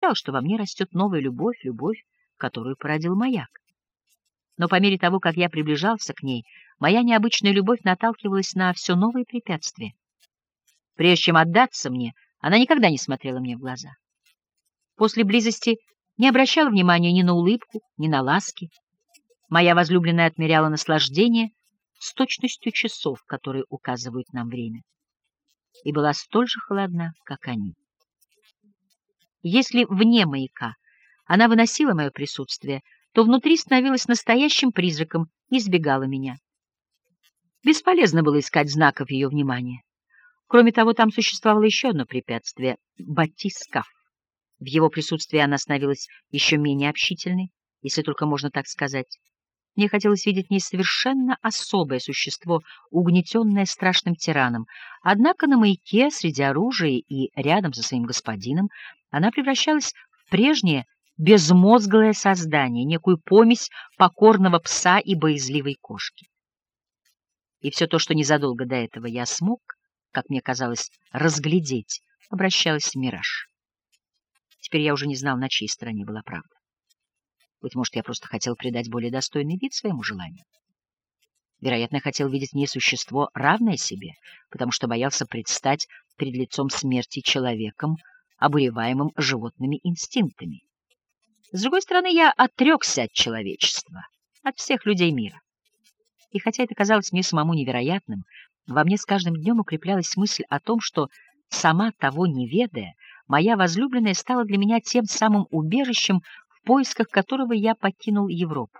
ощущал, что во мне растет новая любовь, любовь, которую породил маяк. Но по мере того, как я приближался к ней, моя необычная любовь наталкивалась на все новые препятствия. Прежде чем отдаться мне, она никогда не смотрела мне в глаза. После близости не обращала внимания ни на улыбку, ни на ласки. Моя возлюбленная отмеряла наслаждение с точностью часов, которые указывают нам время, и была столь же холодна, как они. Если вне маяка она выносила мое присутствие, то внутри становилась настоящим призраком и избегала меня. Бесполезно было искать знаков ее внимания. Кроме того, там существовало еще одно препятствие — батискаф. В его присутствии она становилась еще менее общительной, если только можно так сказать. Мне хотелось видеть в ней совершенно особое существо, угнетенное страшным тираном. Однако на маяке, среди оружия и рядом со своим господином, она превращалась в прежнее безмозглое создание, некую помесь покорного пса и боязливой кошки. И все то, что незадолго до этого я смог, как мне казалось, разглядеть, обращалось в мираж. Теперь я уже не знал, на чьей стороне была правда. Быть может, я просто хотел придать более достойный вид своему желанию. Вероятно, хотел видеть в ней существо, равное себе, потому что боялся предстать перед лицом смерти человеком, обуреваемым животными инстинктами. С другой стороны, я отрекся от человечества, от всех людей мира. И хотя это казалось мне самому невероятным, во мне с каждым днем укреплялась мысль о том, что, сама того не ведая, моя возлюбленная стала для меня тем самым убежищем, поисках которого я покинул Европу.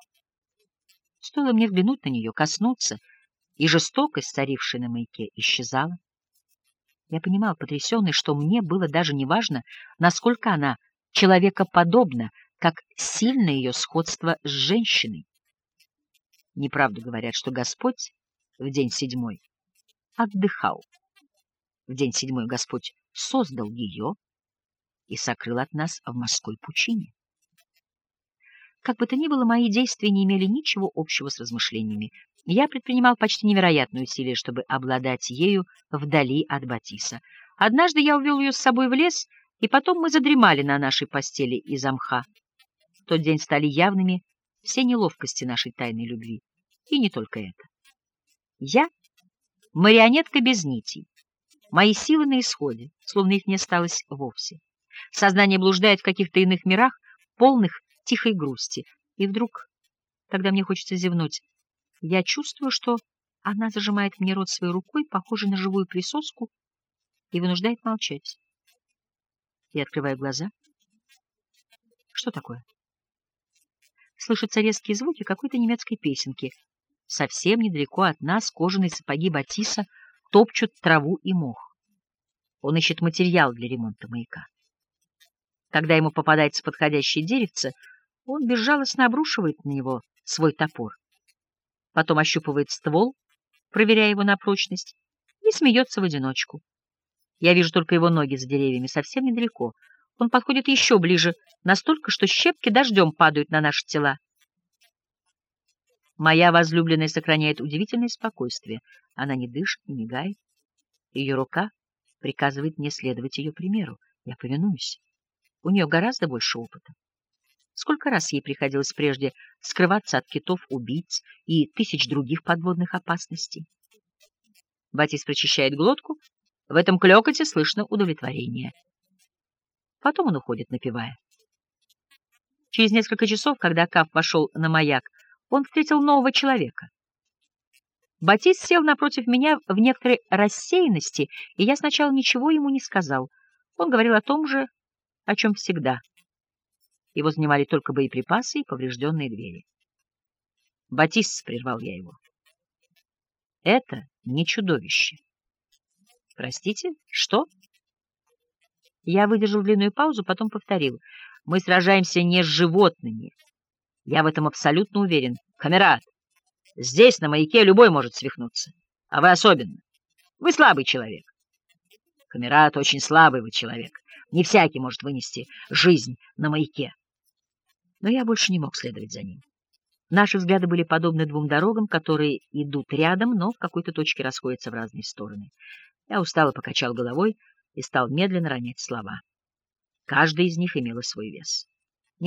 Стоило мне взглянуть на нее, коснуться, и жестокость, царившая на маяке, исчезала. Я понимал, потрясенный, что мне было даже не важно, насколько она человекоподобна, как сильно ее сходство с женщиной. Неправду говорят, что Господь в день седьмой отдыхал. В день седьмой Господь создал ее и сокрыл от нас в морской пучине. Как бы то ни было, мои действия не имели ничего общего с размышлениями. Я предпринимал почти невероятные усилия, чтобы обладать ею вдали от Батиса. Однажды я увел ее с собой в лес, и потом мы задремали на нашей постели из мха. В тот день стали явными все неловкости нашей тайной любви. И не только это. Я — марионетка без нитей. Мои силы на исходе, словно их не осталось вовсе. Сознание блуждает в каких-то иных мирах, полных тихой грусти. И вдруг, когда мне хочется зевнуть, я чувствую, что она зажимает мне рот своей рукой, похожей на живую присоску, и вынуждает молчать. Я открываю глаза. Что такое? Слышатся резкие звуки какой-то немецкой песенки. Совсем недалеко от нас кожаные сапоги Батиса топчут траву и мох. Он ищет материал для ремонта маяка. Когда ему попадается подходящее деревце, он безжалостно обрушивает на него свой топор. Потом ощупывает ствол, проверяя его на прочность, и смеется в одиночку. Я вижу только его ноги за деревьями, совсем недалеко. Он подходит еще ближе, настолько, что щепки дождем падают на наши тела. Моя возлюбленная сохраняет удивительное спокойствие. Она не дышит, не мигает. Ее рука приказывает мне следовать ее примеру. Я повинуюсь. У нее гораздо больше опыта. Сколько раз ей приходилось прежде скрываться от китов-убийц и тысяч других подводных опасностей. Батис прочищает глотку, в этом клёкоте слышно удовлетворение. Потом он уходит, напевая. Через несколько часов, когда Каф вошел на маяк, он встретил нового человека. Батис сел напротив меня в некоторой рассеянности, и я сначала ничего ему не сказал. Он говорил о том же, о чем всегда. Его занимали только боеприпасы и поврежденные двери. «Батис», — прервал я его, — «это не чудовище». «Простите, что?» Я выдержал длинную паузу, потом повторил. «Мы сражаемся не с животными. Я в этом абсолютно уверен. Камерат, здесь, на маяке, любой может свихнуться. А вы особенно. Вы слабый человек. Камерат очень слабый вы человек. Не всякий может вынести жизнь на маяке. Но я больше не мог следовать за ним. Наши взгляды были подобны двум дорогам, которые идут рядом, но в какой-то точке расходятся в разные стороны. Я устало покачал головой и стал медленно ронять слова. Каждая из них имела свой вес.